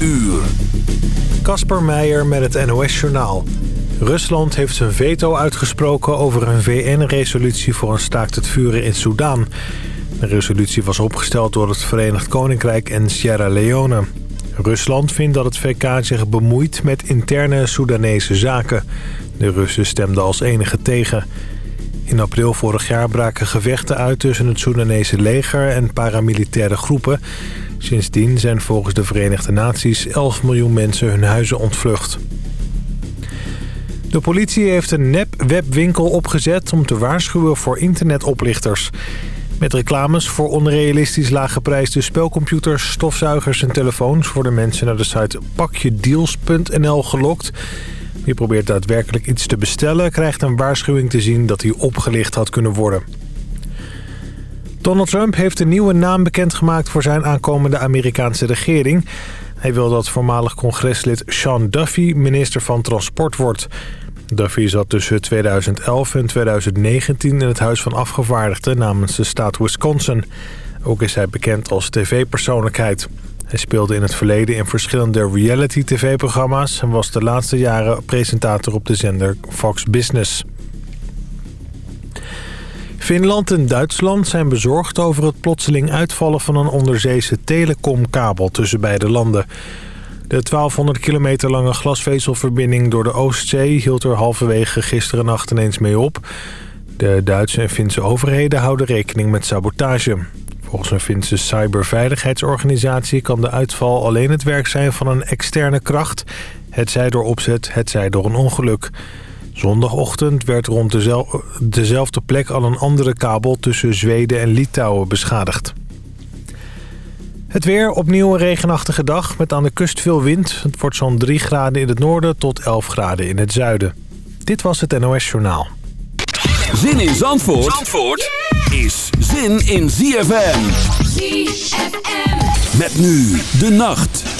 uur. Kasper Meijer met het NOS-journaal. Rusland heeft zijn veto uitgesproken over een VN-resolutie voor een staakt het vuren in Soedan. De resolutie was opgesteld door het Verenigd Koninkrijk en Sierra Leone. Rusland vindt dat het VK zich bemoeit met interne Soedanese zaken. De Russen stemden als enige tegen. In april vorig jaar braken gevechten uit tussen het Soedanese leger en paramilitaire groepen. Sindsdien zijn volgens de Verenigde Naties 11 miljoen mensen hun huizen ontvlucht. De politie heeft een nep-webwinkel opgezet om te waarschuwen voor internetoplichters. Met reclames voor onrealistisch laaggeprijsde spelcomputers, stofzuigers en telefoons... worden mensen naar de site pakjedeals.nl gelokt. Wie probeert daadwerkelijk iets te bestellen... krijgt een waarschuwing te zien dat hij opgelicht had kunnen worden. Donald Trump heeft een nieuwe naam bekendgemaakt voor zijn aankomende Amerikaanse regering. Hij wil dat voormalig congreslid Sean Duffy minister van Transport wordt. Duffy zat tussen 2011 en 2019 in het Huis van Afgevaardigden namens de staat Wisconsin. Ook is hij bekend als tv-persoonlijkheid. Hij speelde in het verleden in verschillende reality-tv-programma's... en was de laatste jaren presentator op de zender Fox Business. Finland en Duitsland zijn bezorgd over het plotseling uitvallen van een onderzeese telecomkabel tussen beide landen. De 1200 kilometer lange glasvezelverbinding door de Oostzee hield er halverwege gisteren nacht ineens mee op. De Duitse en Finse overheden houden rekening met sabotage. Volgens een Finse cyberveiligheidsorganisatie kan de uitval alleen het werk zijn van een externe kracht. Het zij door opzet, het zij door een ongeluk. Zondagochtend werd rond dezelfde plek al een andere kabel tussen Zweden en Litouwen beschadigd. Het weer, opnieuw een regenachtige dag met aan de kust veel wind. Het wordt zo'n 3 graden in het noorden tot 11 graden in het zuiden. Dit was het NOS Journaal. Zin in Zandvoort, Zandvoort is zin in ZFM. ZFM. Met nu de nacht.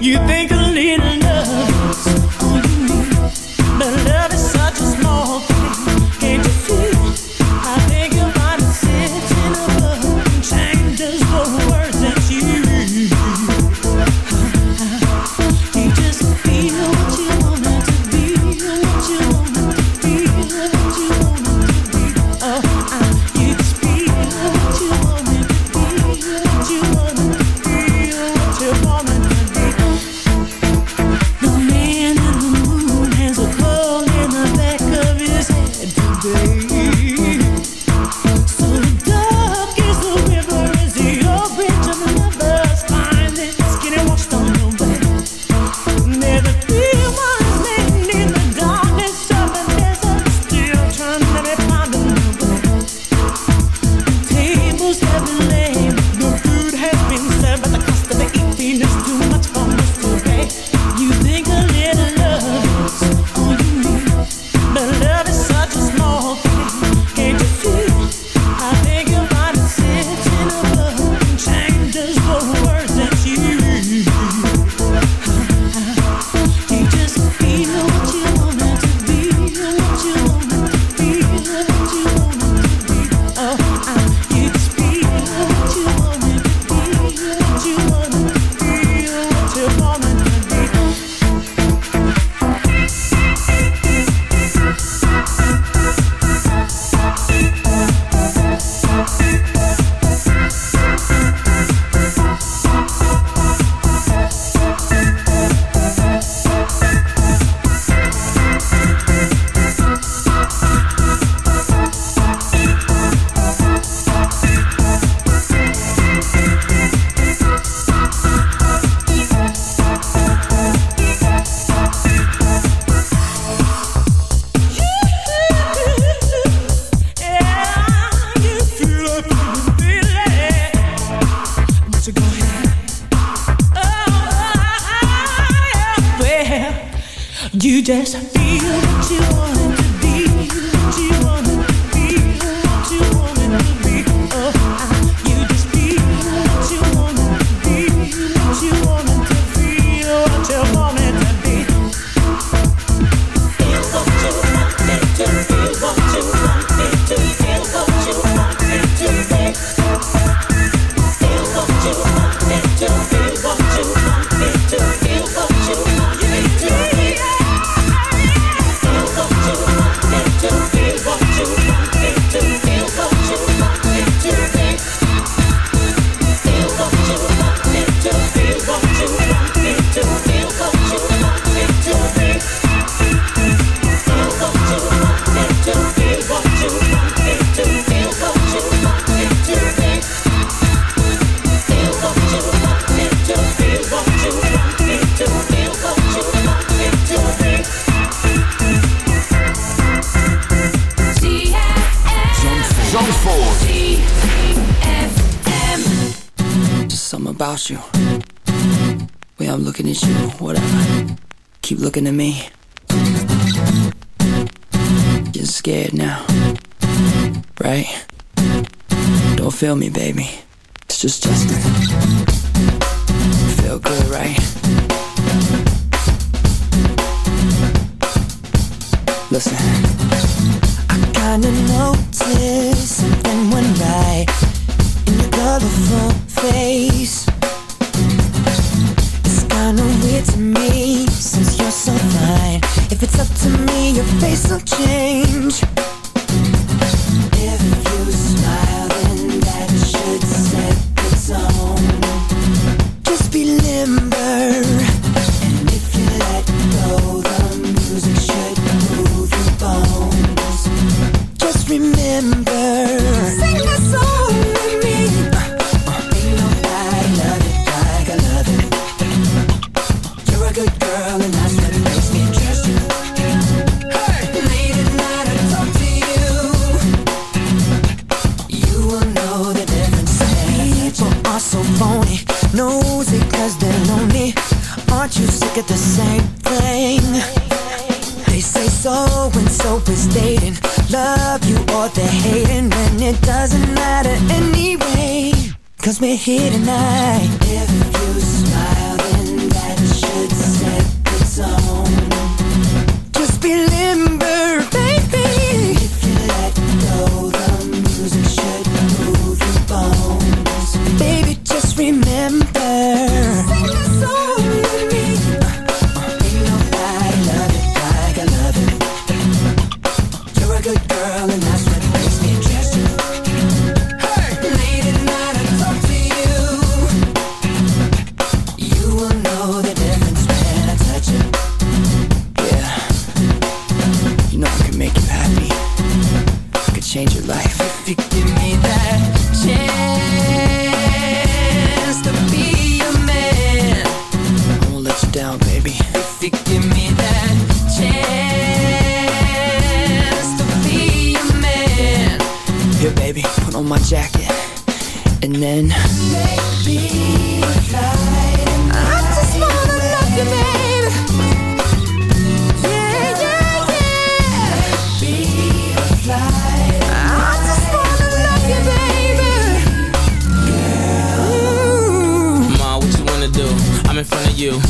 you think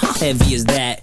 how heavy is that?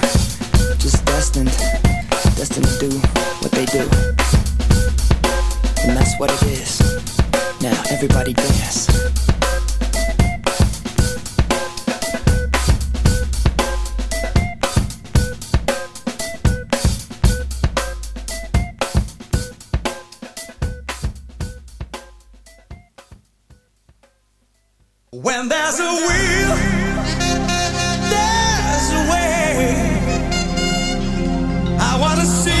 body dance. When there's a will, there's a way. I wanna see.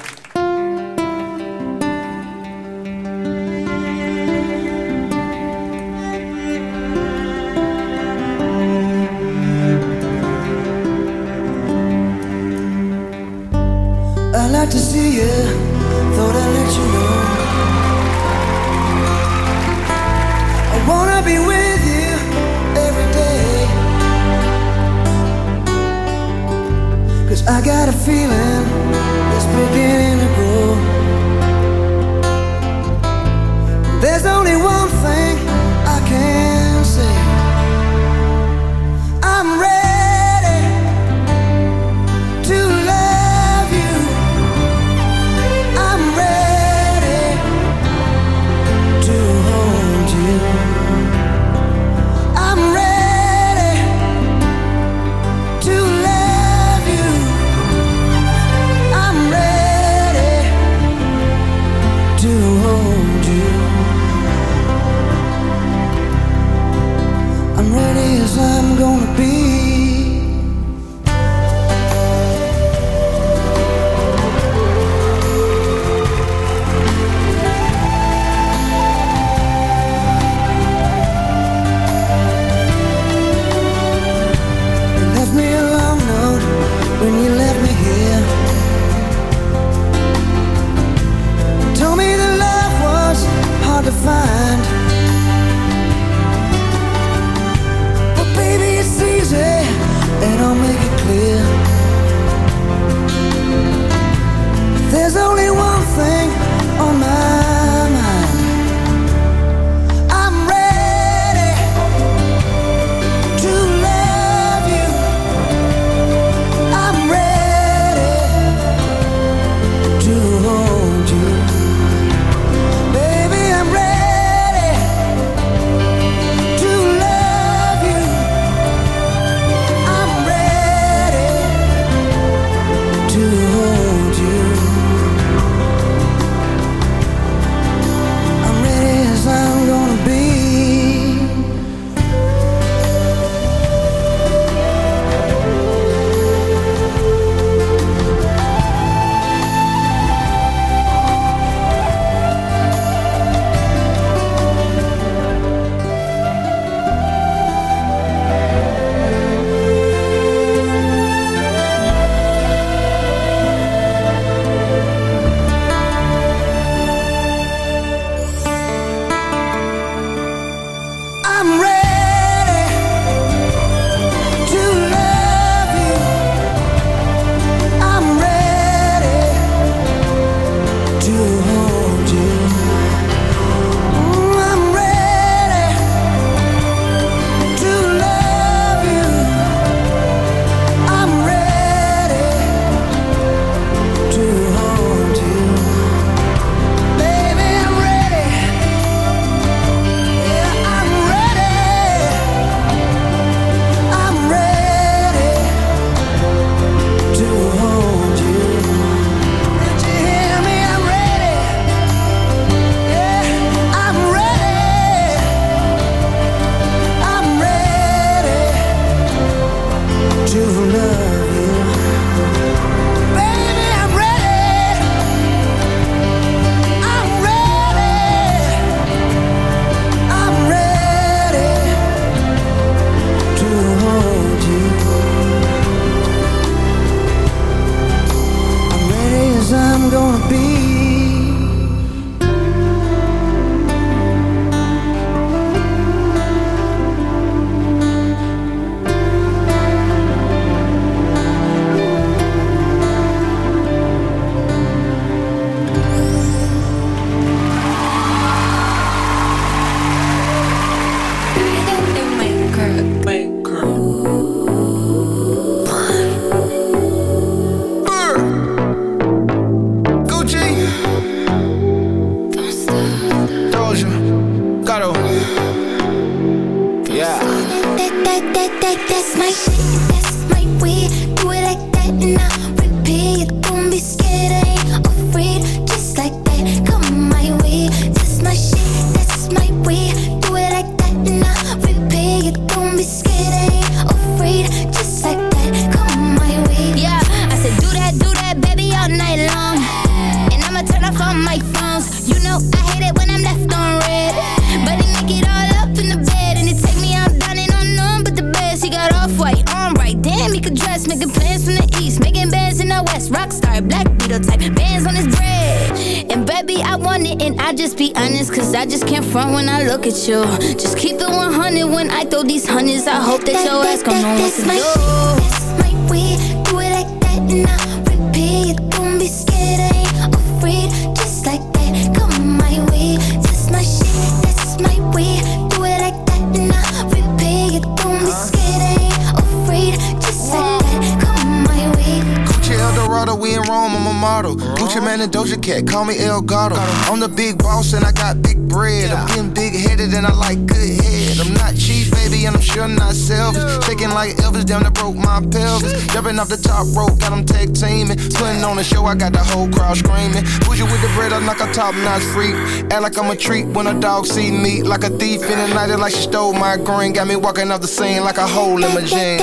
show, I got the whole crowd screaming. Bougie with the bread, I'm like a top notch freak. Act like I'm a treat when a dog see me. Like a thief in the night, it like she stole my green. Got me walking off the scene like a hole in my jeans.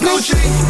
Gucci.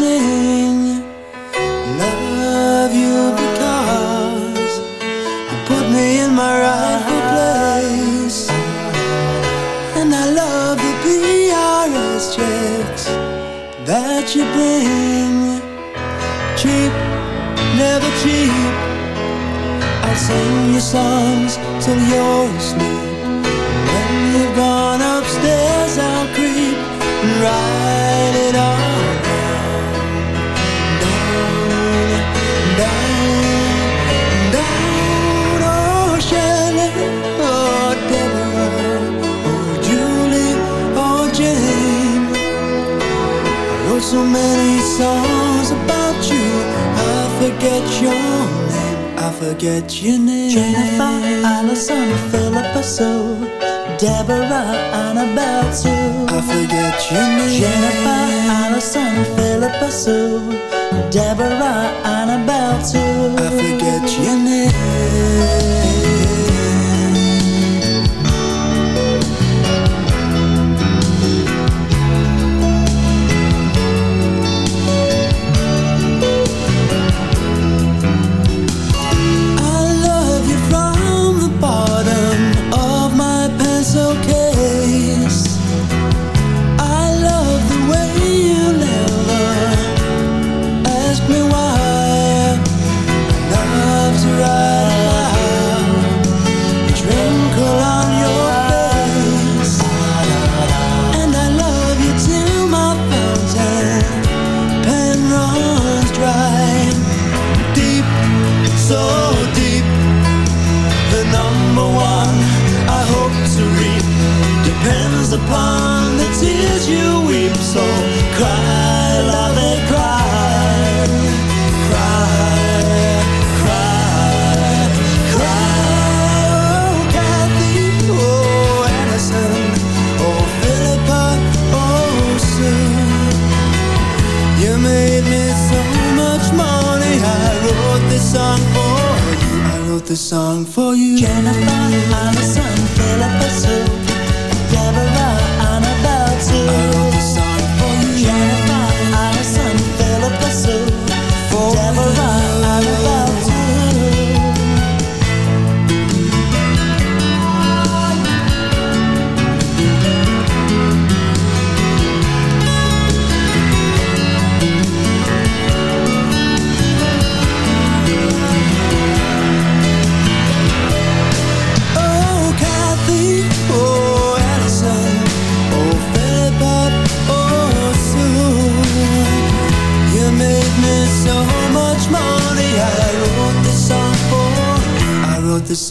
Annabelle eyes